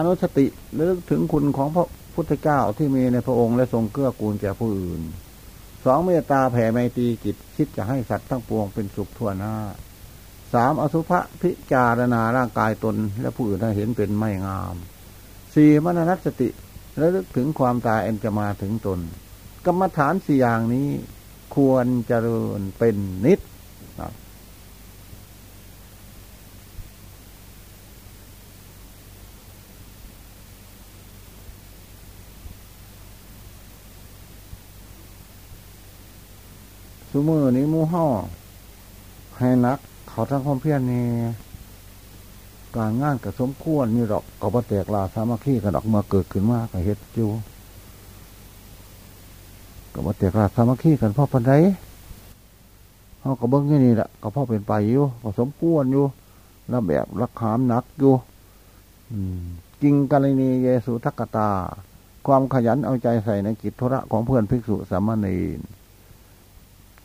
อนุสติระลึกถึงคุณของพระพุทธเจ้าที่มีในพระองค์และทรงเกื้อกูลแก่ผู้อื่นสองเมตตาแผ่ไมตรีจิตคิดจะให้สัตว์ทั้งปวงเป็นสุขทั่วหน้าสามอสุภะพิจารณาร่างกายตน และผู้อื่นให้เห็นเป็นไม่งามสี่มนนัสติระลึกถึงความตายอันจะมาถึงตน กรรมฐานสี่อย่างนี้ควรเจริญเป็นนิด สมือนี้มูห่อให้นัก เขาทั้งความเพียรนี่การงานกับสมควรนี่ดอกกบ่แตกลาสามัคคีกันดอกมาเกิดขึ้นมาก็เฮ็ดอยู่กบ่แตกลาสามัคคีกันพ่อปันไดเขาก็เบิ้งนี่แหละก็พ่อเป็นไปอยู่ก็สมควรอยู่แล้วแบบรักขามนักอยู่จริงกรณีเยสุทักตา ความขยันเอาใจใส่ในกิจธุระของเพื่อนภิกษุสามเณร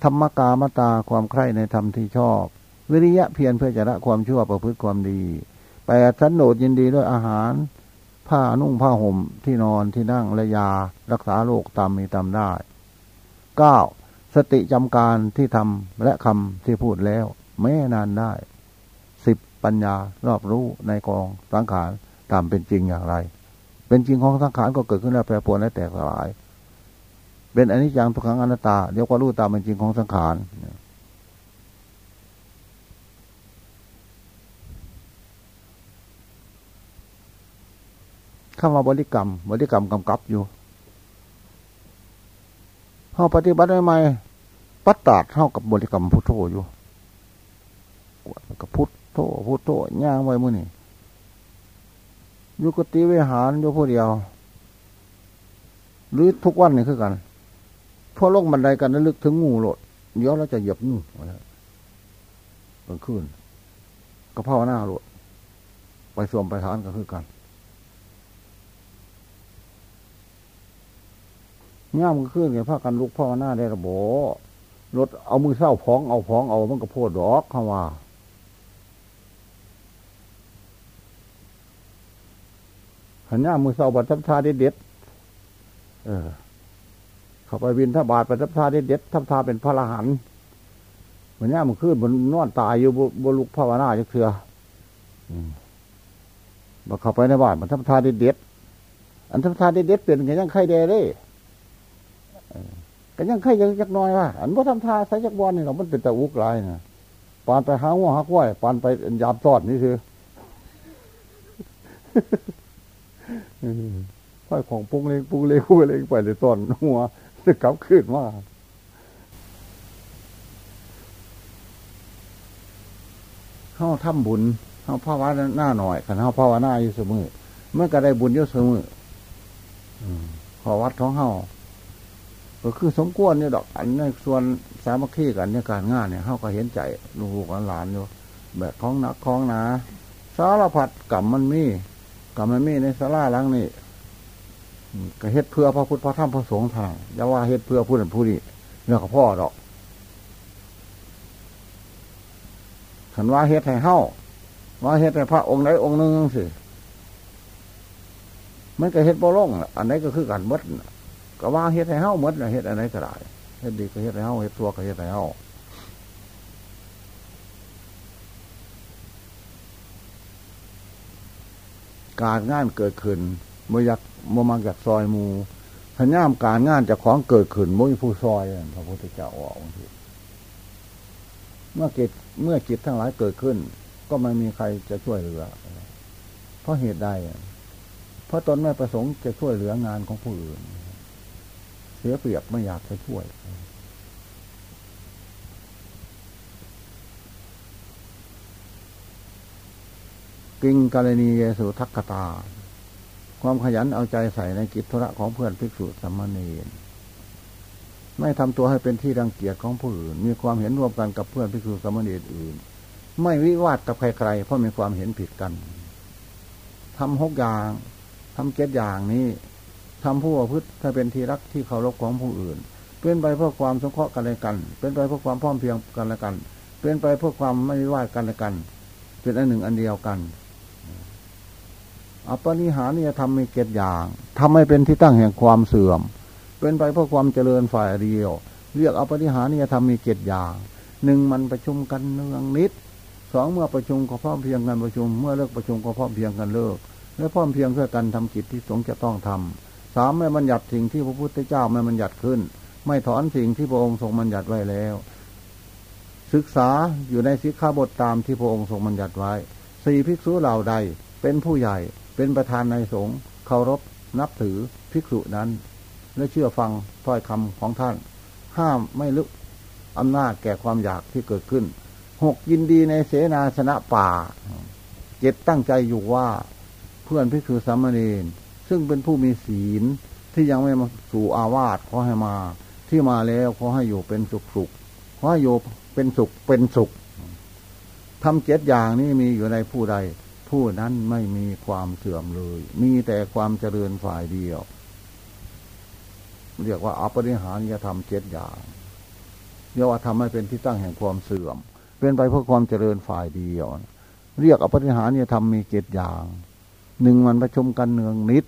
ธรรมกามตาความใคร่ในธรรมที่ชอบ วิริยะเพียรเพื่อจะละความชั่วประพฤติความดีแปดสันโดษยินดีด้วยอาหาร ผ้านุ่งผ้าห่มที่นอนที่นั่งและยา รักษาโรคตามมีตามได้เก้าสติจำการที่ทำและคำที่พูดแล้ว แม้นานได้สิบปัญญารอบรู้ในกองสังขารตามเป็นจริงอย่างไร เป็นจริงของสังขารก็เกิดขึ้นแล้วแปรปรวนและแตกสลาย เป็นอนิจจังทุกขังอนัตตาเรียกว่ารู้ตามเป็นจริงของสังขารข้ามาบริกรรม บริกรรมกำกับอยู่เฮาปฏิบัติใหม่ปัตตาดเท่ากับบริกรรมพุทโธอยู่กับพุทโธพุทโธย่างไว้มือนี่ยู่กติวิหารอยู่ผู้เดียว หรือทุกวันนี่คือกัน พอลงบันไดกันนั้นลึกถึงงูโหลดเดี๋ยวเราจะเหยียบงูแล้วกลางคืนก็พ่อหน้าโหลดไปสวมไปทานก็คือกันง่ามก็ขึ้นไงพากันลุกพ่อหน้าได้ระโบรถเอามือเศร้าพ้องเอาพ้องเอามันก็โพดดอกเข้ามาหันหน้ามือเศร้าบัดทับทาเด็ด เออ เขาไปวินทบาทไปทับทาเด็ดทับทาเป็นพระรหันเหมือนนี้มันขึ้นมันนอนตายอยู่บนลุกภาวนาจะเถื่อบอกเขาไปในบ้านมันทับทาเด็ดอันทับทาเด็ดเปลี่ยนกันยังไข่เดเลยกันยังไข่ยังจักน้อยว่าอันว่าทำทาใส่จักบอลนี่เรามันเป็นตะอุกลายนะปานไปหาหัวหักไหวปานไปยามตอดนี่คือไฟของปุ้งเล็กปุ้งเล็กคู่เล็กไปเลยตอนหัว จะกลับขึ้นว่าเขาทำบุญเขาภาวนาหน้าหน่อยขันเขาภาวนาอยู่เสมอเมื่อก็ได้บุญอยู่เสมอขอวัดท้องเขาก็คือสมควรเนี่ยดอก อันในส่วนสามัคคีกันในการงานเนี่ยเขาก็เห็นใจลูกหลานอยู่แบบของนักของหนาสารพัดกรรมมันมีกรรมมันมีในสาราลังนี่ ก็เฮ็ดเพื่อพระพุทธพระธรรมพระสงฆ์ทางอย่าว่าเฮ็ดเพื่อผู้นั้นผู้นี้เรื่องของพ่อดอกขันว่าเฮ็ดให้เฮ้าว่าเฮ็ดให้พระองค์ใดองค์หนึ่งสิมันก็เฮ็ดบ่ล่งอันไหนก็คือกันมดก็ว่าเฮ็ดให้เฮ้ามดนะเฮ็ดอันไหนก็ได้เฮ็ดดีก็เฮ็ดให้เฮ้าเฮ็ดตัวก็เฮ็ดให้เฮ้าการงานเกิดขึ้น เมื่อยากมื่อมาจากซอยมูพญามการงานจากของเกิดขึ้นมุ่ยผู้ซอยพระพุทธเจ้าออกเมื่อกิจเมื่อจิตทั้งหลายเกิดขึ้น ก็ไม่มีใครจะช่วยเหลือ เพราะเหตุใดเพราะตนไม่ประสงค์จะช่วยเหลืองานของผู้อื่น เสียเปรียบไม่อยากจะช่วย กิงกรณีเยสุทักกตา ความขยันเอาใจใส่ในกิจธุระของเพื่อนภิกษุสัมมาเนรไม่ทำตัวให้เป็นที่รังเกียจของผู้อื่น มีความเห็นร่วมกันกับเพื่อนภิกษุสัมมาเนรอื่น ไม่วิวาทกับใครๆเพราะมีความเห็นผิดกันทำหกอย่างทำเจ็ดอย่างนี้ทำผู้ประพฤติถ้าเป็นที่รักที่เคารพของผู้อื่น เป็นไปเพื่อความสงเคราะห์กันและกัน เป็นไปเพื่อความพร้อมเพียงกันและกัน เป็นไปเพื่อความไม่วิวาทกันและกัน เป็นอันหนึ่งอันเดียวกัน อัปนิหานี่ทำมีเกตอย่างทำให้เป็นที่ตั้งแห่งความเสื่อม เป็นไปเพื่อความเจริญฝ่ายเดียว เรียกอัปนิหานี่ทำมีเกตอย่างหนึ่งมันประชุมกันเนืองนิดสองเมื่อประชุมก็พร้อมเพียงกันประชุม เมื่อเลิกประชุมก็พร้อมเพียงกันเลิก และพร้อมเพียงเพื่อกันทำกิจที่สงฆ์จะต้องทำสามไม่บัญญัติสิ่งที่พระพุทธเจ้าไม่บัญญัติขึ้น ไม่ถอนสิ่งที่พระองค์ทรงบัญญัติไว้แล้ว ศึกษาอยู่ในสิกขาบทตามที่พระองค์ทรงบัญญัติไว้สี่ภิกษุเหล่าใดเป็นผู้ใหญ่ เป็นประธานในสงฆ์เคารพนับถือภิกษุนั้น และเชื่อฟังถ้อยคำของท่าน ห้ามไม่ลึกอำนาจแก่ความอยากที่เกิดขึ้นหกยินดีในเสนาสนะป่าเจ็ดตั้งใจอยู่ว่าเพื่อนพิคือสามเณรซึ่งเป็นผู้มีศีลที่ยังไม่มาสู่อาวาสขอให้มา ที่มาแล้วขอให้อยู่เป็นสุขสุขขอให้อยู่เป็นสุขเป็นสุขทำเจ็ดอย่างนี้มีอยู่ในผู้ใด ผู้นั้นไม่มีความเสื่อมเลย มีแต่ความเจริญฝ่ายเดียว เรียกว่าอปริหารจะทำเจ็ดอย่างเรียกว่าทำให้เป็นที่ตั้งแห่งความเสื่อม เป็นไปเพื่อความเจริญฝ่ายเดียว เรียกอปริหารเนี่ยทำมีเจ็ดอย่างหนึ่งมันประชุมกันเนืองนิด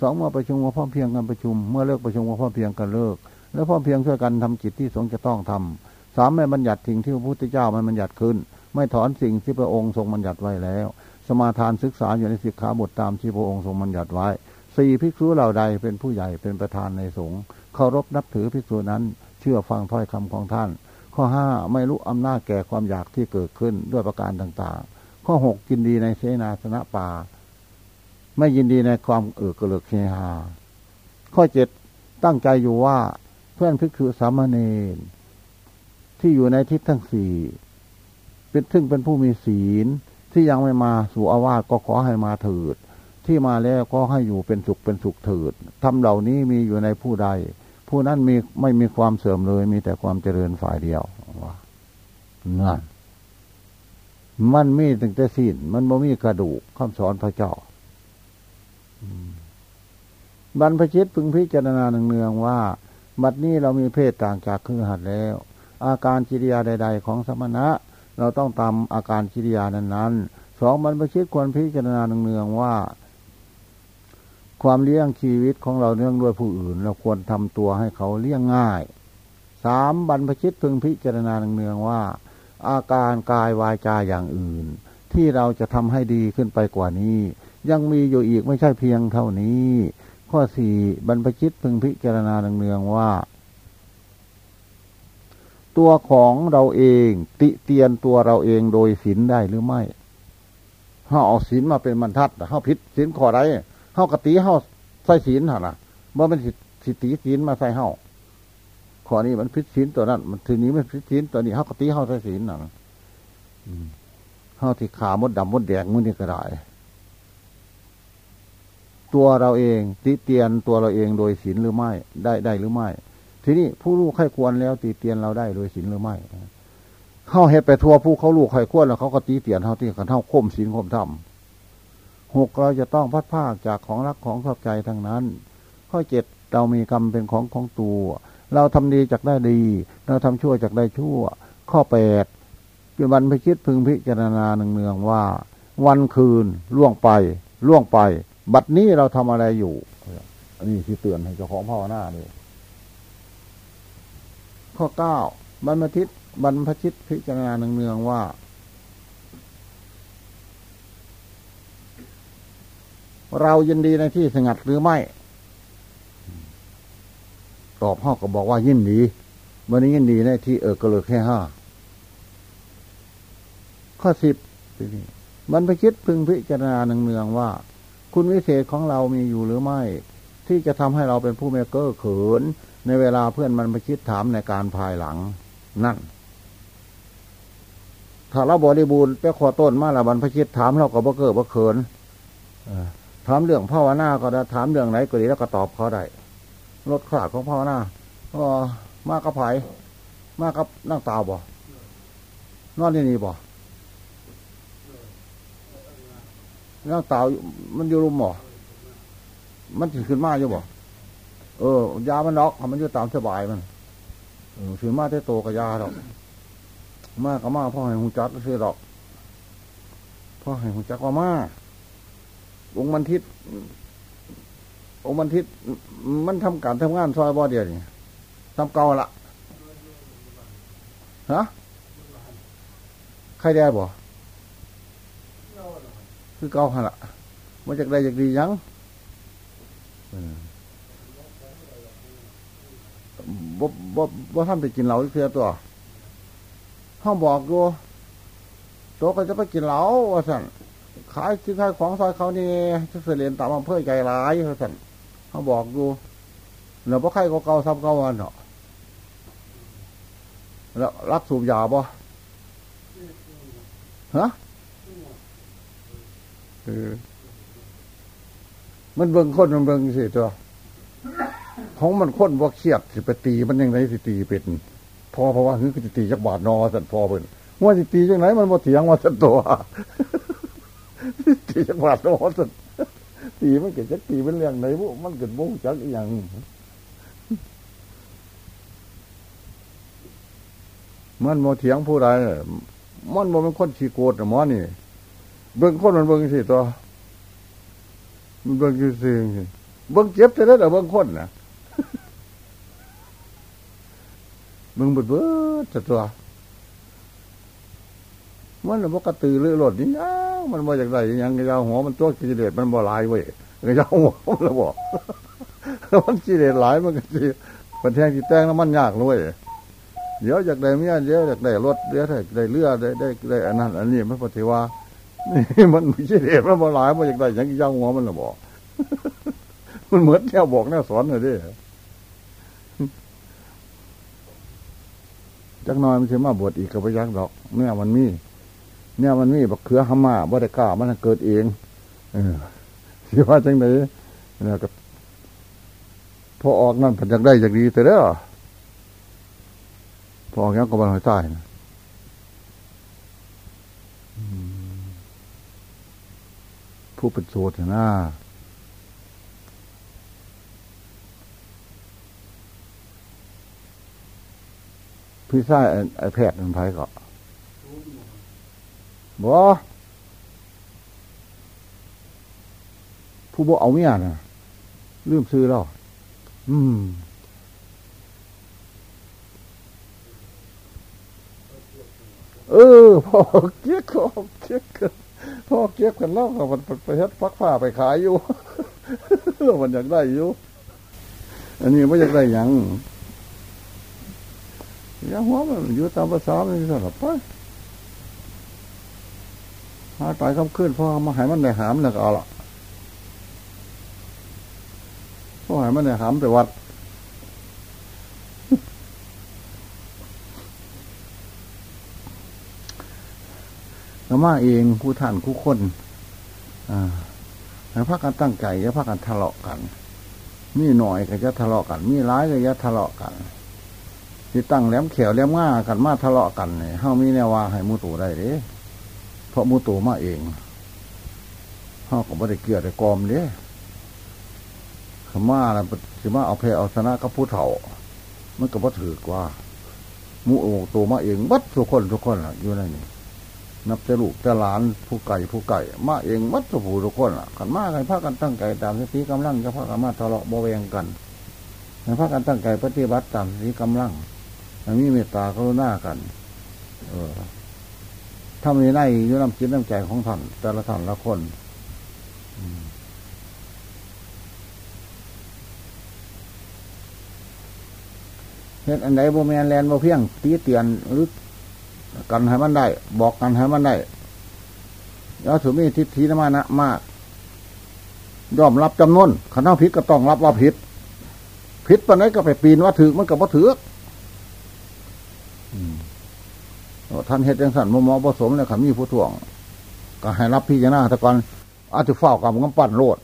สองเมื่อประชุมว่าพ่อเพียงกันประชุม เมื่อเลิกประชุมว่าพ่อเพียงกันเลิก แล้วพ่อเพียงช่วยกันทำจิตที่สงจะต้องทำสามไม่บัญญัติสิ่งที่พระพุทธเจ้ามันบัญญัติขึ้น ไม่ถอนสิ่งที่พระองค์ทรงบัญญัติไว้แล้ว สมาทานศึกษาอยู่ในสิกขาบทตามที่พระองค์ทรงบัญญัติไว้สี่ภิกษุเหล่าใดเป็นผู้ใหญ่เป็นประธานในสงฆ์เคารพนับถือภิกษุนั้น เชื่อฟังถ้อยคำของท่าน ข้อห้าไม่รู้อำนาจแก่ความอยากที่เกิดขึ้นด้วยประการต่างๆ ข้อหกกินดีในเสนาสนะป่า ไม่ยินดีในความเอือกเลือกเฮฮาข้อเจ็ดตั้งใจอยู่ว่าเพื่อนพิคือสามเณรที่อยู่ในทิศทั้งสี่เป็นซึ่งเป็นผู้มีศีล ที่ยังไม่มาสู่อาวาสก็ขอให้มาเถิด ที่มาแล้วก็ให้อยู่เป็นสุขเป็นสุขเถิดทำเหล่านี้มีอยู่ในผู้ใด ผู้นั้นมีไม่มีความเสื่อมเลย มีแต่ความเจริญฝ่ายเดียวนั่นมันมีตั้งแต่สิ้นมันบ่มีกระดูกคำสอนพระเจ้าบรรพชิตพึงพิจารณาเนืองๆว่า บัดนี้เรามีเพศต่างจากคือหัดแล้ว อาการกิริยาใด ๆ ของสมณะ เราต้องตามอาการกิริยานั้นๆสองบรรพชิตควรพิจารณาเนืองๆว่า ความเลี้ยงชีวิตของเราเนื่องด้วยผู้อื่น เราควรทำตัวให้เขาเลี้ยงง่ายสามบรรพชิตพึงพิจารณาเนืองว่า อาการกายวายจาอย่างอื่น ที่เราจะทำให้ดีขึ้นไปกว่านี้ ยังมีอยู่อีกไม่ใช่เพียงเท่านี้ ข้อสี่บรรพชิตพึงพิจารณาเนืองว่า ตัวของเราเอง ติเตียนตัวเราเองโดยศีลได้หรือไม่เขาเอาศีลมาเป็นบรรทัดเขาพิษศีลขอไรเฮากะตีเฮาใส่ศีลหรอนะบ่อเป็นสิตีศีลมาใส่เฮาขอนี้มันพิศีลตัวนั้น มันทีนี้มันพิศีลตัวนี้เฮากะตีเฮาใส่ศีลหรอเฮาที่ขามดดำมดแดงมือนี่ก็ได้ตัวเราเองติเตียนตัวเราเองโดยศีลหรือไม่ ได้ได้หรือไม่ ทีนี้ผู้ลูกใครควรแล้วตีเตียนเราได้โดยศีลหรือไม่เข้าเหตุไปทัวผู้เขาลูกใครควรแล้วเขาก็ตีเตียนเท่าที่กันเท่าข่มศีลข่มธรรมหกเราจะต้องพัดภาคจากของรักของชอบใจทั้งนั้น ข้อเจ็ดเรามีกรรมเป็นของของตัว เราทำดีจากได้ดี เราทำชั่วจากได้ชั่ว ข้อแปดเป็นวันพิชิตพึงพิจารณาหนึ่งเนืองว่า วันคืนล่วงไปล่วงไป บัดนี้เราทำอะไรอยู่ อันนี้ที่เตือนให้เจ้าของพ่อหน้าเลย ข้อเก้าบรรพชิตบรรพชิตพิจารณาเนืองว่า เรายินดีในที่สงัดหรือไม่ ตอบพ่อก็บอกว่ายินดีวันนี้ยินดีในที่เออกระเลือแค่ห้าข้อสิบมันไปคิดพึงพิจารณาเนืองว่า คุณวิเศษของเรามีอยู่หรือไม่ ที่จะทำให้เราเป็นผู้เมเกอร์เขิน ในเวลาเพื่อนมันไปคิดถามในการภายหลัง นั่น ถ้าเราบริบูรณ์ไปขอต้นมาละบรรพชิตถามเราก็บ่เกิดบ่เขินถามเรื่องภาวนาก็ได้ถามเรื่องไหนก็ดีแล้วก็ตอบเขาได้ลดขาดของภาวนาก็มากกับไผ่มากกับนั่งตาบ่นอนที่นี่บ่นั่งตามันอยู่รุมบ่มันถือขึ้นมาอยู่บ่ เออยามันนอกมันอยู่ตามสบายมันถือมาได้โตกับยาดอก มากกับมาพ่อให้หูจักก็คือดอกพ่อให้หูจักว่ามาองค์มันทิศองค์มันทิศมันทำการทำงานซอยบ่เดียวนี่ทำเก่าละฮะใครได้บ่คือเก่าฮะละมาจากใดจากดียัง บ่บ่บ่ทำไปกินเหล้าเพื่อตัวห้องบอกดูตัวก็จะไปกินเหล้าว่าสั่นขายซื้อขายของซอยเขานี่จะเสียนตามอำเภอใจร้ายว่าสั่นห้องบอกดูแล้วพอใครก็เก่าซ้ำเก่าวันเนาะแล้วรักสูบยาบ่ฮะเออมันเบิ่งคนมันเบิ่งสิตัว ของมันคนบ่เครียดสิไปตีมันยังไงสิตีเป็นพอเพราะว่าคือสิตีจักบาทนอสันพอเพิ่นว่าสิตีจังไหนมันบ่เถียงว่าสันตัวตีจักบาทนอสันตีมันเกิดจักตีเป็นเรื่องไหนบุมันเกิดบุ้งจักอย่างมันโมเถียงผู้ใดมันโมเป็นคนขี้โกรธหมอนี่ เบิ่งคนมันเบิ่งสิตัวมันเบิ่งคือสิ่งเบิ่งเจ็บจะได้แต่เบิ่งคนนะ เบิ่งเบิดเบิดจะตัวมันบ่กระตือรือร้นนี่นะมันบ่จากไรยังกระยาหัวมันตัวกิเลสมันบ่หลายเว้ยกระยาหัวมันละบ่มันกิเลสหลายมันก็สิมันแทงที่แตงแล้วมันยากเลยเดี๋ยวจากได้เมียเดี๋ยวจากได้รถเดี๋ยวได้เรือได้ได้ได้อันนั้นอันนี้มันปฏิว่านี่มันไม่ใช่เด็มันบ่หลายมันจากได้ยังย่างหัวมันละบอกมันเหมือนแนวบอกแนวสอนเลยดิ จักน้อยมันจะมาบวชอีกกับพยักดอกเนี่ยมันมีเนี่ยมันมีบักเขือหามาบ่ได้กล้ามันเกิดเองเออสิว่าจังไหนเนี่ยก็พอออกนั่นผันจากได้จากดีแต่เด้อพอออกยังก็บันหอยใต้นะผู้เป็นโสดนะ พี่ชายไอ้แพทย์มันไผก็บ่ผู้บ่เอาเมียนะลืมซื้อแล้ว อืมเออพ่อเกี้ยกเกี้ยกพ่อเกี้ยกกันแล้วมันไปเฮ็ดฟักผ้าไปขายอยู่มันอยากได้อยู่ อันนี้ไม่อยากได้ยัง ยังหัวมันอยู่ตามภาษามันสลับไปหาตายคำขึ้นพอมาหายมันในหามแล้วก็เอาละพอหายมันในหามไปวัดแล้วมาเองผู้ท่านผู้คนอ่าแล้วพักกันตั้งใจแล้วพักกันทะเลาะกัน มีหน่อยก็จะทะเลาะกัน มีร้ายก็จะทะเลาะกัน ที่ตั้งแหลมเขียวแหลมง่ากันมาทะเลาะกันเนี่ยเฮามีแนวว่าให้มูตูได้เด้เพราะมูตูมาเองเฮาก็ไม่ได้เกี่ยวได้กอมเด้ขม่าแล้วสิมาเอาเพเอาชนะกับผู้เฒ่า มันก็บ่ถือกว่ามูโอตูมาเองบัดทุกคนทุกคนอะอยู่ในนี้นับแต่ลูกแต่หลานผู้ไก่ผู้ไก่ มาเองมัดสุผู้ทุกคนอะกันมากันพากันตั้งใจตามสติกำลังจะพากันมาทะเลาะบวแวงกันพากันตั้งใจปฏิบัติตามสติกำลัง มีเมตตากรุณากัน เออถ้ามีในอยู่น้ำจิตน้ำใจของท่านแต่ละท่านละคนเห็นอันไหนโบแมนแลนโบเพียงตีเตียนหรือกันให้มันได้ บอกกันให้มันได้แล้วถือมีทิฏฐินมานะมากยอมรับจำนวนขันเอาผิดก็ต้องรับว่าผิดผิดปานไหนก็ไปปีนว่าถือมันก็บ่ถือ ท่านเฮ็ดจังสันมมอผสมเลยขมีผู้ถ่วง ก็ให้รับพี่จนาตะกอนอาจจะเฝ้ากับกำปั้นโลด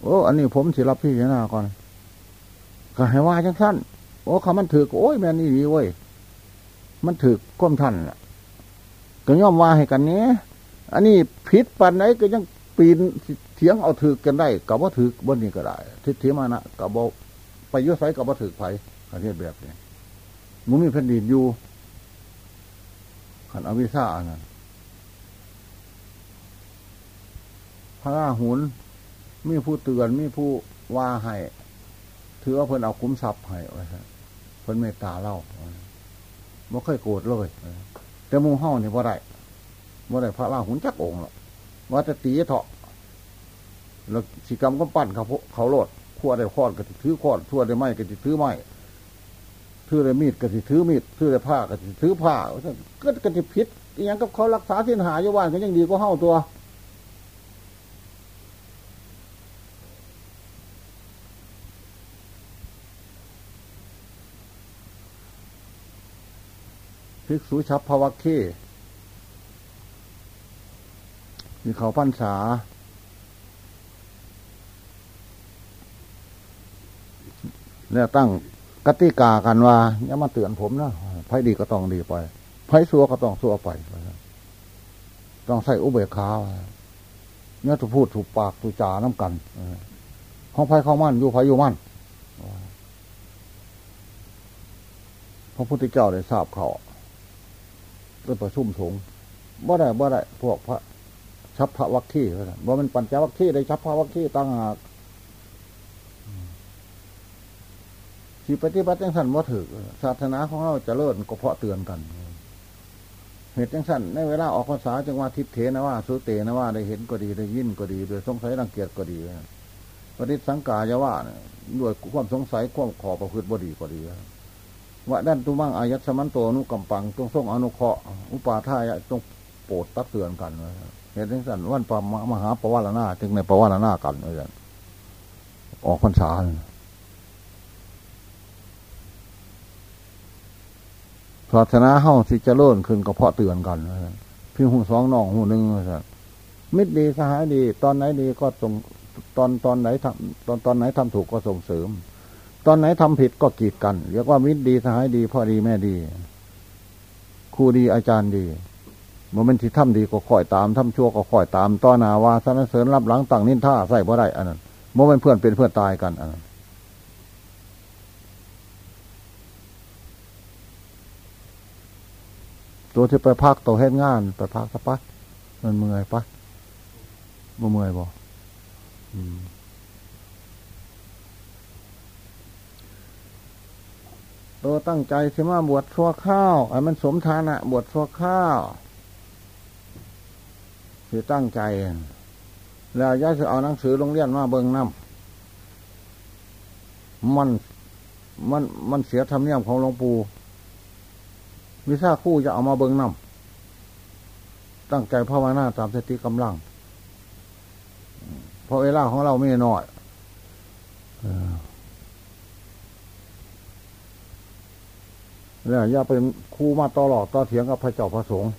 โอ้อันนี้ผมสิรับพี่จนาก่อนก็ให้ว่าจังสั้นโอ้คำมันถือโอ้ยแม่นี่ดีเว้ยมันถือก้มท่านก็ย่อมว่าให้กันเนี้ยอันนี้ผิดปันไหนก็ยังปีนเถียงเอาถือกันได้กับว่าถือบนนี้ก็ได้ทิฏฐิมานะกับว่าไปยุสัยกับว่าถือไผ ประเทศแบบนี้มุมีแผ่นดินอยู่ขันอวิชาอันนั้นระราหุนมีผู้เตือนมีผู้ว่าให้ถือว่าเพิ่นเอาคุ้มทรัพย์ให้ไว้เพิ่นเมตตาเล่าไม่เคยโกรธเลยแต่มูห้องนี่ว่าไรว่าไรพระราหุนจักองค์หรอกว่าจะตีเถาะแล้วสิกรรมก็ปั้นเขาเขาโลดขั้วได้ขอดก็ถือขอดทั่วได้ไม้ก็ถือไม้ ถือได้มีดก็ถือมีดถือได้ผ้าก็ถือผ้าก็ก็จะพิษอย่างกับเขารักษาสินหายอยู่บ้านก็ยังดีก็เฮาตัวภิกษุชับภวัคคีมีเขาพันษาเนี่ยตั้ง กติกากันว่าอย่ามาเตือนผมนะไพ่ดีก็ต้องดีไปไพ่ซัวก็ต้องซัวไป ต้องใส่อุเบกขาเนี่ยถูกพูดถูกปากถูกจาน้ำกันห้องไพ่เข้ามั่นอยู่ไพ่อยู่มั่นพระพุทธเจ้าได้ทราบเขาเรื่องประชุมสงฆ์บ่ได้บ่ได้พวกพระชับพระวัคคีว่ามันปัญจวัคคีได้ชับพระวัคคีตั้งหาก สิปฏิบัติจังสันว่าถือศาสนาของเราจะเลิศก็เพราะเตือนกัน เหตุจังสันในเวลาออกภาษาจังว่าทิพเทนะว่าสุเตนะว่าได้เห็นก็ดีได้ยินก็ดีโดยสงสัยรังเกียจก็ดีปฏิสังกายว่าด้วยความสงสัยความขอประพฤติบดีก็ดีว่าด้านตุมั่งอายัดสมันโตนุกำปังจงส่งอนุเคราะห์อุปาทายจงโปรดตักเตือนกันเหตุที่สันวันปมมหาปวารณาจึงในปวารณากันเลยออกพรรษาาสนาเฮาสิจะเลิ่นขึ้นก็เพราะเตือนกันพี่หูสองน้องหูหนึ่งมิตรดีสหายดี ตอนไหนดีก็ส่งตอนตอนไหนทำตอนตอนไหนทำถูกก็ส่งเสริม ตอนไหนทำผิดก็กีดกันเรียกว่ามิตรดีสหายดีพ่อดีแม่ดีครูดีอาจารย์ดีเมื่อมันที่ทำดีก็คอยตามทำชั่วก็คอยตามต้อนาวาสนเสริญรับหลังตั้งนินท่าใส่บ่ได้อันนั้นเมื่อมันเพื่อนเป็นเพื่อนตายกันอันนั้น ตัวที่ไปพักตัวเฮ็ดงาน ไปพักสักปัดมันเมื่อยปะบ่เมื่อยบ่อืมตัวตั้งใจสิมาบวชชั่วข้าวไอ้มันสมฐานะ บวชชั่วข้าวคือตั้งใจ แล้วย่าจะเอาหนังสือโรงเรียนมาเบิ้งน้ำมันมันมันเสียธรรมเนียมของหลวงปู่ วิชาคู่จะเอามาเบิ้งน้ำตั้งใจภาวนาตามสติกำลังเพราะเวลาของเราไม่น้อยเนี่ยอย่าเป็นคู่มาต่อหลอกต่อเถียงกับพระเจ้าพระสงฆ์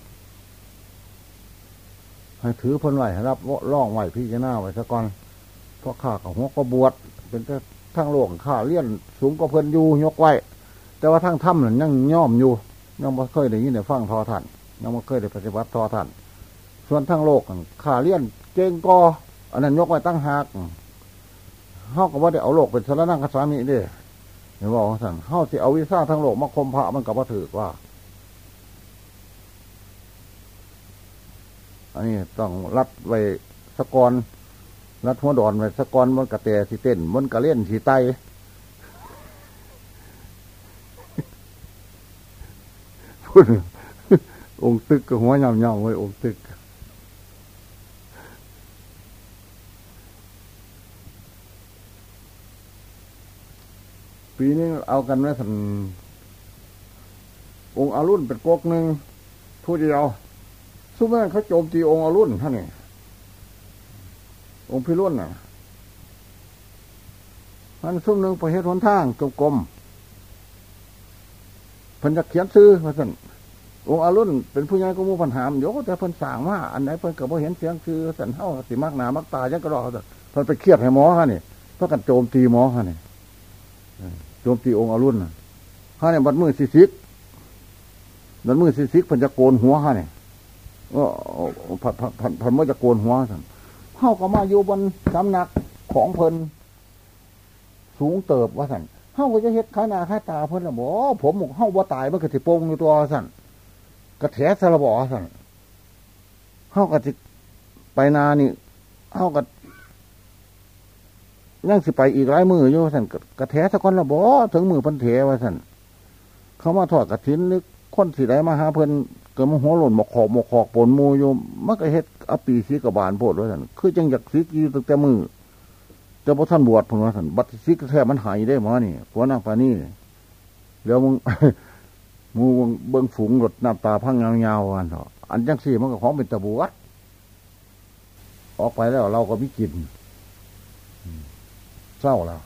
ให้ถือพ้นไหวรับร่องไหวพี่จะหน้าไว้ซะก่อนเพราะข้ากับหัวก็บวชเป็นทั้งโลกข้าเลี้ยนสูงกว่าเพิ่นอยู่ยกไว้ แต่ว่าทั้งถ้ำนั่นยังย่อมอยู่ ยังไม่เคยได้ยินได้ฟังทอท่านยังไม่เคยได้ปฏิบัติทอท่านส่วนทั้งโลกข้าเลี้ยนเจงกออันนั้นยกไว้ตั้งหากเขาก็ว่าได้เอาโลกเป็นสารนังคสามีเด้เห็นบอกสั่นเขาสิเอาวิซ่าทั้งโลกมาคมพระมันกับว่าถือว่า อันนี้ต้องรัดไว้สกอนรัดหัวดอนไว้สกอนมันกระเตะสีเต้นมันกระเล่นสีไต พูดองตึกกับหัวหย่ำๆไว้องตึกปีนี้เอากันไว้สันองอารุณเป็นกกหนึ่งผู้เดียวซุ้มนั้นเขาโจมตีองอารุณท่านนี่องพิรุณน่ะมันซุ้มหนึ่งประเทศหนทางจงกรม เพิ่นจะเขียนซื้อมาสั่นองค์อารุณเป็นผู้ใหญ่ก็มูปัญหามโยกแต่เพิ่นสั่งว่าอันไหนเพิ่นก็บ่เห็นเสียงคือสันเท่าสิมักหนามักตายังกระรอกเพิ่นไปเครียดให้หมอฮะนี่เพราะกันโจมตีหมอฮะนี่โจมตีองค์อรุณข้าเนี่ยบัดมือสิซิกบัดมือสิซิกพันจะโกนหัวข้าเนี่ก็ผัดผัดผัดผัดมื่อจะโกนหัวสันเข้าก็มาอยู่บนสำนักของเพลินสูงเติบว่าสัน เข้าก็จะเฮ็ดขาหน้าขาตาเพิ่นละบ่ผมหมกเข้าว่ตายมันก็สิโป่งอยู่ตัวสั่นกระแถสระบอสั่นเข้าก็จะไปนานี่เอากับยังสิไปอีกหลายมืออยู่สั่นกระแทสะก้อนละบ่ถึงมือพันเทว่าสั่นเขามาถอดกระถินนึกคนสิได้มาหาเพิ่นเกิดมหัวหล่นหมกขอกหมกขอกปนมูอยู่มักเฮ็ดอปีสีกบาลโพดว่าสั่นคือจังอยากสีกีตั้งแต่มือ แต่พอท่านบวชผมว่าสันบัตรสีกแท้มันหายได้มานี่หัวนางปานี่แล้วมึงมูเบิ้งฝูงรถน้ำตาพังยาวๆอันเถอะอันจังสี่มันก็ของเป็นตะบวดออกไปแล้วเราก็ไม่กินเศร้าแล้ว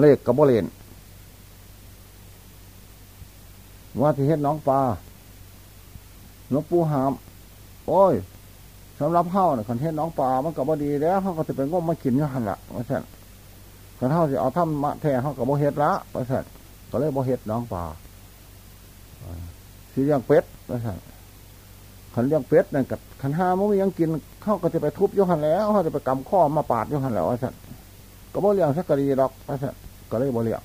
เลขกับบ่เลนว่าที่เฮ็ดน้องปลาหลวงปู่หาม โอ้ย สำหรับเฮาเนี่ยคนเฮ็ดน้องปลามันก็บ่ดีแล้วเฮาก็จะเป็นงมมากินอยู่หันละว่าสั่นคนเฮาสิเอาทำมะแท้เฮาก็บ่เฮ็ดละว่าสั่นก็เลยบ่เฮ็ดน้องปลาสิเลี้ยงเป็ดว่าสั่นขันเลี้ยงเป็ดเนั่นกับขันห้ามันมียังกินเขาก็จะไปทุบยหันแล้วเขาจะไปกำข้อมาปาดยหันแล้วว่าสั่นก็บ่เลี้ยงสักกะดีดอกว่าสั่นก็เลยบ่เลี้ยง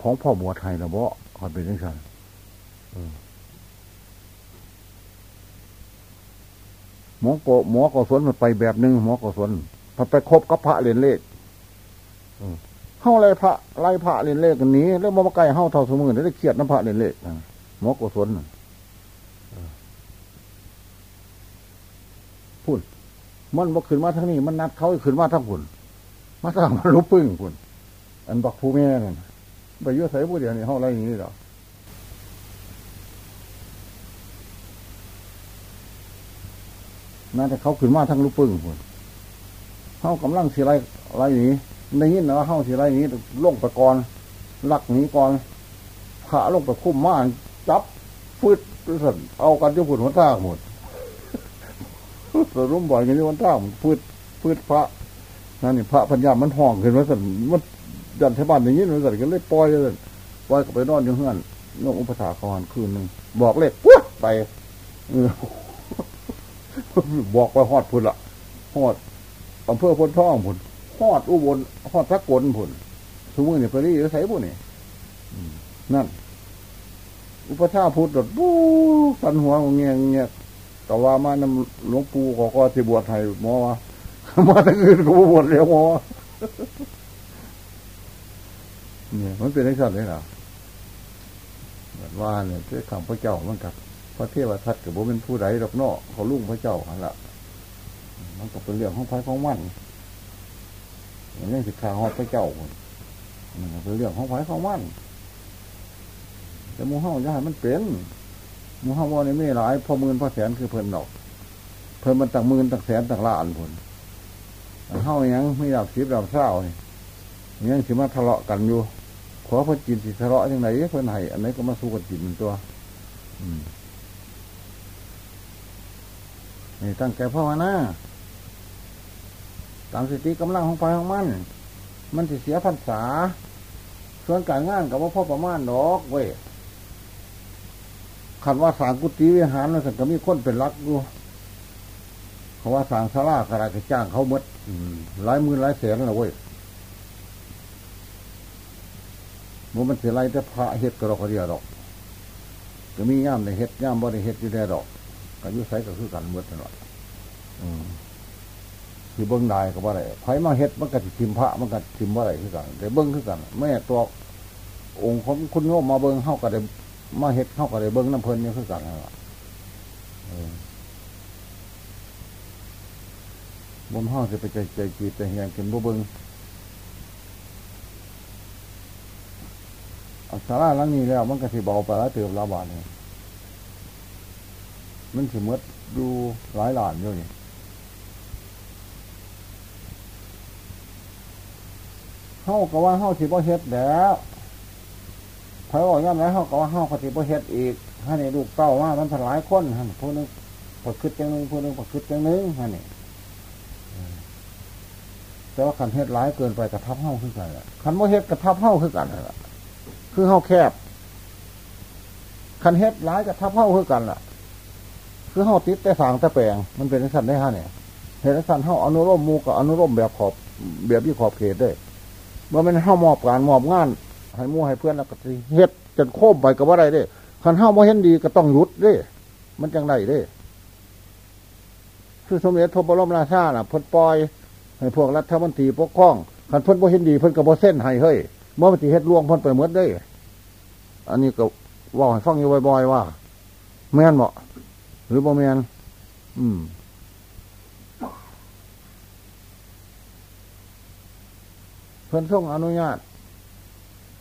ของพ่อบัวไทยนะบ่คอยเป็นยังไงหมอโกหมอกสนมันไปแบบหนึ่งหมอกสนพอไปคบกับพระเรียนเลขเข้าไรพระไล่พระเรียนเลขกันนี้แล้วมาใกล้เข้าเท่าสมือได้เครียดน้ำพระเรียนเลขหมอกสนพูดมันบอกขึ้นมาทั้งนี้ มันนัดเขาขึ้นมาทั้งผุนมาทั้งมันรู้ปึ้งผุนอันบอกผู้แม่นั่น ไปยุ่ใส่ผู้เดียวนี่ห้องไรอย่างนี้หรอน่าจะเขาขึ้นมาทั้งลูกปึ้งคนเขากำลังสีไรไรนี้ในยินนะว่าเขาสีไรนี้ลงไปก่อนลักนี้ก่อนขาลงไปคุ้มม่านจับฟืดสันเอากันจะผุดหัวท่าหมดสรุปบ่อยกันที่วันท่าฟืดฟืดพระนั่นนี่พระปัญญามันห่องขึ้นมาสันมัน ยันเทบ้านอย่างนี้มันสันก็เลยปล่อยเลยปล่อยก็ไปนอนอยู่เฮือนนกอุปถาคอนคืนหนึ่งบอกเลขปุ๊บไปบอกไปหอดพุ่นละหอดอำเภอพนท่องพุ่นหอดอุบลหอดสักกลพุ่นสมมติเนี่ยไปรีใส่พุ่นนี่นั่น อุปชาพุทธดบูสันหัวเงี้ยเงี้ยแต่ว่ามาน้ำหลวงปู่ก็ก็ที่บวชไทยหมอมามาทั้งอื่นก็บวชเลี้วหมอ เนี่ย มันเป็นไอ้สัตว์เลยเหรอแบบว่าเนี่ยเจ้าคำพระเจ้ามันกับพระเทวทัตกับโบเป็นผู้ใดดอกนอกเขาลุ่งพระเจ้าหันละมันก็เป็นเรื่องของพระของมันอย่างนี้สิขาหอดพระเจ้ามันเป็นเรื่องของพระของมันแต่มูเฮาจะให้มันเป็นมูเฮาว่าในไม่หลายพอมื่นพอแสนคือเพิ่นดอก เพิ่นมันต่างมื่นต่างแสนต่างล้านผลเฮายังไม่อยากสิบดาวเศร้านี่ ยังสิมาทะเลาะกันอยู่ ขอพระจินสิทะเลาะยังไงเพิ่นให้อันไหนก็มาสู้กันจินตัว อืมนี่ตั้งใจพ่อมานะตามสติกำลังของไฟของมัน มันจะเสียพรรษา ส่วนการงานกับว่าพ่อประมาณดอกเว้ยขันว่าสางกุฏิวิหารนั่นสันก็มีคนเป็นรักอยู่เขาว่าสางสลากระไรกจ้างเขาเมดหลายมือหลายแสนนะเว้ย มันมันเสียไรแต่พระเฮ็ดกระดอกกระเดียดอก ก็มีย่ามในเฮ็ดย่ามบ่ในเฮ็ดอยู่ได้ดอกอายุไสก็คือกันเมื่อตลอดคือเบิ้งได้ก็บ่ได้ไผมาเฮ็ดมันก็สิทิมพระมันก็ทิมบ่ได้คือกันแต่เบิ้งคือกันแม่ตัวองค์ของคุณโยมมาเบิ้งเฮาก็ได้มาเฮ็ดเฮาก็ได้เบิ้งน้ำเพลินนี่คือกันนั่นแหละบนห้องจะไปใจใจจีแต่เฮียงกินบ่เบิ้ง สาราหลังนี้แล้ว มันก็สิเบาไปแล้วเติมละบาทเนี่ยมันสิมดดูหลายหลานอยู่นี่เฮาก็ว่าเฮาสิบ่เฮ็ดแล้วพอบอกย่ำแล้วเฮาก็ว่าเฮาก็สิบ่เฮ็ดอีกให้ในลูกเต้าว่ามันหลายคนฮะผู้นึงผักคืดจังนึงผู้นึงผักคืดจังนึงฮะนี่แต่ว่าขันเฮ็ดหลายเกินไปกระทับเฮาขึ้นกันขันบ่เฮ็ดกระทับเฮาขึ้นกันล่ะ คือเฮาแคบขันเฮ็ดหลายกระทับเฮาขึ้นกันล่ะ คือเฮาติดแต่ฝางแต่แปลง มันเป็นสันได้ฮะเนี่ยเหตุสันเฮาอนุรมมูกับอนุรมแบบขอบแบบที่ขอบเขตได้เมื่อมันเฮ้ามอบการมอบงาน ให้มู่ให้เพื่อนแล้วก็เฮ็ดจนโค้มไปกับว่าไรเด้คันเฮ้าม่เห็นดีก็ต้องหยุดเด้ มันจังไรเด้คือสมเด็จพระบรมราชาน่ะพ้นปล่อยให้พวกรัฐมนตรีปกครองคันเพิ่นบ่เห็นดีเพิ่นก็บ่เส้นให้เฮ้ย เมื่อมันสิเฮ็ดล่วงพิ่นไปหมดได้ อันนี้ก็ว่าให้ฟังอยู่บ่อยๆว่าแม่นบ่หรือบ่แม่นอืมเพิ่นส่งอนุญาต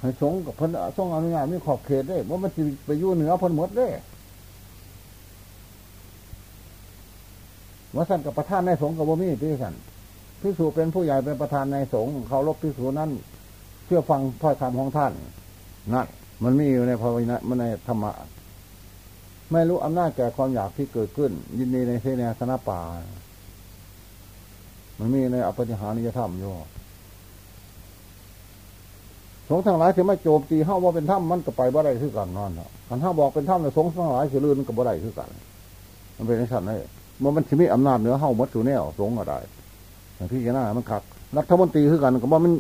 ให้สงกับเพิ่นส่งอนุญาตมีขอบเขตได้ว่ามันจะไปยู่เหนือเพิ่นหมดได้ว่าสั่นกับประธานในสงกับบ่มีพี่สั่นพิสูจเป็นผู้ใหญ่เป็นประธานในสงเขารบพิสูจนั้น เชื่อฟังถ้อยคำของท่านนั่นมันมีอยู่ในภาวนามันในธรรมะไม่รู้อำนาจแก่ความอยากที่เกิดขึ้น ยินดีในเสนาสนะป่า มันมีในอภิหานิยธรรมอยู่สงฆ์ทั้งหลายที่ไม่โจมตีห้าว่าเป็นถ้ำมันก็ไปบ่ได้คือกันนั่นเนาะคันห้าบอกเป็นถ้ำแต่สงฆ์ทั้งหลายสิลื่นก็บ่ได้คือกัน มันเป็นในสัตว์นี่มันมันจะมีอำนาจเหนือห้ามัดสูแนวสงฆ์อะไรอย่างที่จะน่ามันขัด รัฐมนตรีคือกันก็บ่มัน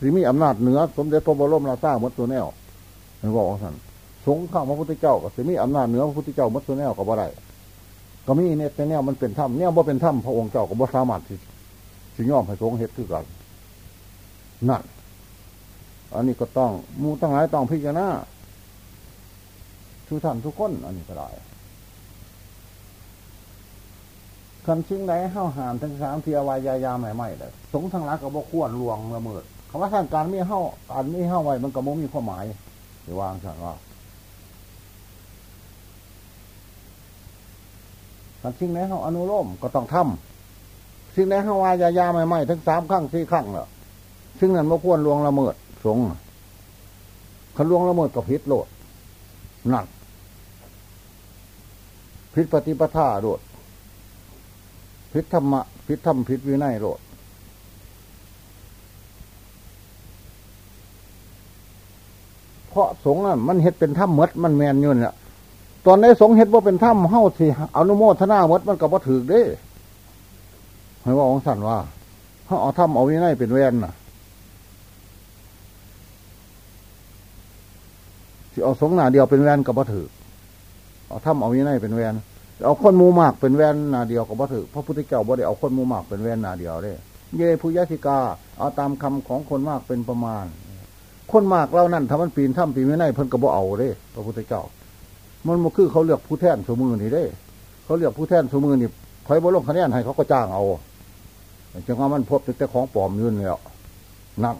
สิมีอำนาจเหนือ สมเด็จพระบรมราชามัดสูแนวมันบอกว่าสันสงฆ์ข้าพระพุทธเจ้าก็สิมีอำนาจเหนือพระพุทธเจ้ามัดสูแนวก็บ่ได้ก็มีเนี่ยแต่แนวมันเป็นถ้ำเนี่ยบ่เป็นถ้ำพระองค์เจ้าก็บ่สามารถสิสิยอมให้สงฆ์เฮ็ดคือกันนั่นอันนี้ก็ต้องมูตั้งหลายต้องพิจารณาทุกท่านทุกคน อันนี้ก็ได้ คันชิ้งไหนห้าหามทั้งสามเทียวายายาใหม่ใหม่เลยสงทั้งหลายก็บอกขวนลวงละเมิดคำว่าทานการมีห้าอันมีห้าไว้มันก็มุ่มีความหมายหรือวางฉันว่าคันชิ้งไหนห้าอนุโลมก็ต้องทำชิ้งไหนห้าวายายาใหม่ใหม่ทั้งสามครั้งสี่ครั้งเนาะซึ่งนั้นว่าควรลวงละเมิดสงขันลวงละเมิดกับพิษโลดหนักพิษปฏิปทาโลด พิษธรรมะพิษธรรมพิษวินัยโลดเพราะสงฆ์มันเห็ดเป็นถ้ำมดมันแมนยู่นี่ยตอนในสงฆ์เห็ดว่าเป็นถ้ำเฮ้าสิอนุโมทนามดมันก็บ่ถือเด้ให้ว่าองสันว่าเขาเอาถ้ำเอาวินัยเป็นแวนน่ะที่เอาสงหนาเดียวเป็นแวนกับบัถือเอาถ้ำเอาวินัยเป็นแวน เอาคนมูมากเป็นแว่นนาเดียวกับบัถือพระพุทธเจ้าบ่ได้เอาคนมูมากเป็นแว่นนาเดียวได้เย่ผู้ยสิกา เอาตามคำของคนมากเป็นประมาณ คนมากเล่านั่นทำมันปีนถ้ำปีนวินัยเพิ่นกระบเอาเด้พระพุทธเจ้า มันมันคือเขาเลือกผู้แทนสมือนี่ได้ เขาเลือกผู้แทนสมือนี่คอยบ่ลงคะแนนให้เขาก็จ้างเอาจังว่ามันพบแต่ของปลอมยืนแล้วนั่ง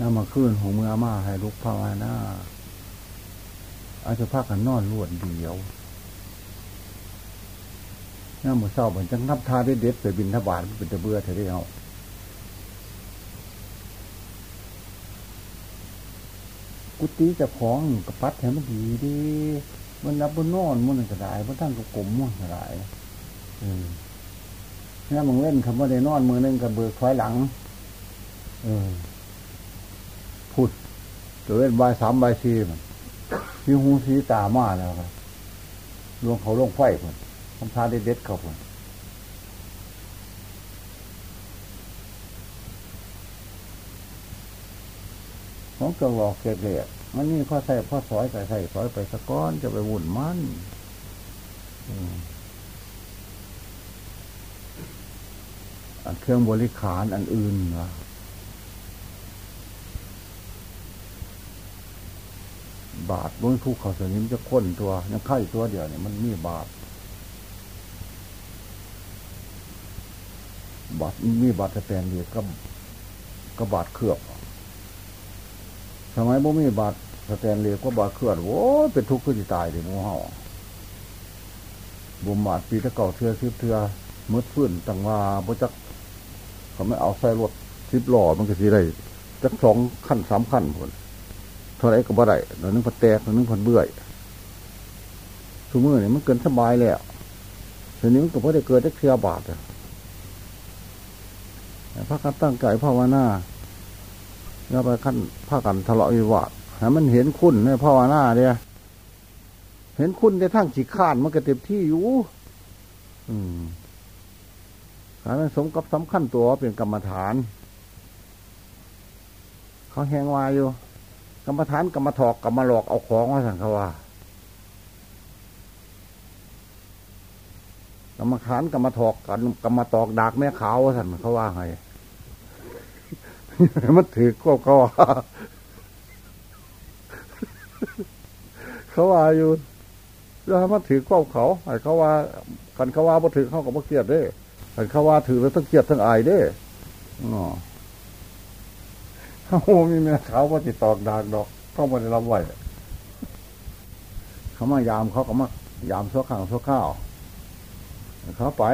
น้ามาขึ้นหงมืออามาให้ลุกภาวนา อาจจะพักกันนอนรวดเดียวน้ามือเศร้าเหมือนจังนับทาได้เด็ดไปบินทบาทเป็นตะเบื่อเธอได้เอากุฏิจะของกับปัดแถมมันดีดีมันรับบนนอนมันกระไดมันตั้งกับกลมมันกระไดเออนี่มึงเล่นคำว่าได้นอนมือนึงกับเบิกคอยหลังอพูดตัวเล่นใบสามใบสี่มัน มีหูสีตามาแล้วครับลงเขาลงไฟคนทำทาเด็ดเขาคนของกระหลอกเกลียดมันนี่ข้อใส่ข้อสอยใส่ใส่สอยไปสะก้อนจะไปวุ่นมันอันเครื่องบริขารอันอื่นวะ บาทบนภูเขาสนิมจะค้นตัวยังไข่ตัวเดียวเนี่ยมันมีบาทบาทมีบาทแตนเดียวก็ก็บาทเครือบทำไมบ่มีบาทสแตนเลียก็บาดเคลื่อนโว้เป็นทุกข์ขึ้นตายเลยมูเห่าบ่มบาดปีตะเก่าเทือซิบเทือมืดฟื้นต่างว่าบ่จักเขาไม่เอาใส่รถซิบหล่อมันก็สิได้จักสองขั้นสามขั้นคน ท่าไรก็บ่ได้หนึ่งพันแตกหนึ่งพันเบื่อทุมือเนี่ยมันเกินสบายแล้วทีนี้มันก็พอได้เกิดได้เคลียบาทอะพระกันตั้งใจภาวนาอย่าไปขั้นพากันทะเลาะวิวาทให้มันเห็นคุณในภาวนาเนี่ยเห็นคุณในทั้งจีข้านมันก็เต็มที่อยู่ อืมหามันสมกับสำคัญตัวเป็นกรรมฐาน เขาแหงวายอยู่ กรรมฐานกรรมถอกกรรมหลอกเอาของว่าสังขาวากรรมฐานกรรมถอกกันกรรมตอกดากแม่ขาวว่าสันเขาว่าไงมันถือก็เขาว่าเขาว่าอยู่แล้วมันถือก้มเขาไอ้เขาว่ากันเขาว่าบ่ถือเขากับบ่เกียดเด้กันเขาว่าถือแล้วต้องเกียดทั้งอายเด้อ๋อ เขามีแม่ขาวว่าติดตอกดากดอกเขาไม่ได้รับไหวเขามายามเขาก็มายามชั่วข้างชั่วข้าวเขาไป